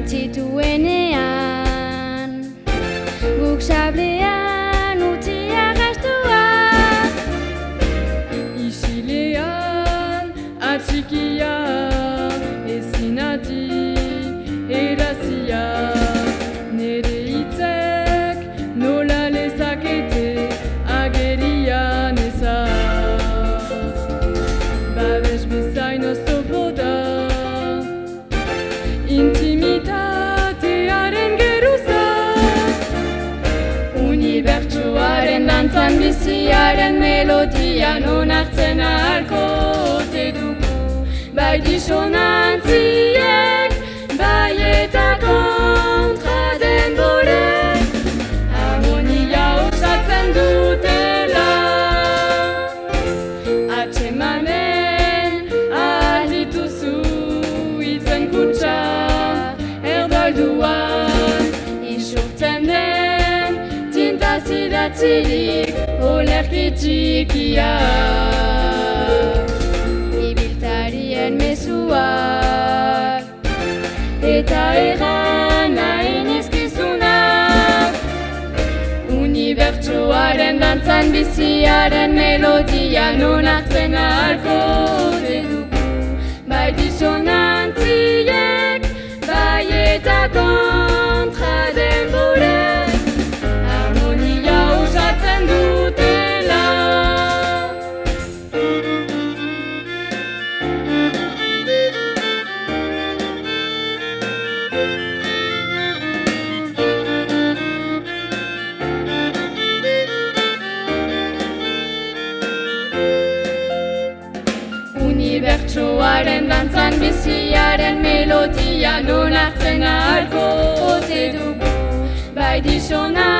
Eraman zituenean Guk sablean utzia gastua Isilean atxikia Dantzan biziaren melodia non hartzen ahalko ote dugu? Bai disonantziek, bai eta kontra den borek Harmonia osatzen dutela. Atsemanen ahlituzu itzen kutsa Erdolduan isurtzen den tinta zidatzirik olerki txikia. Ibiltarien mezuak eta erran hain ezkizunak Unibertsuaren dantzan biziaren melodia non hartzen ahalko ote dugu. Bai disonantziek, Unibertsuaren dantzan biziaren melodia non hartzen ahalko ote dugu. Bai disonantziek,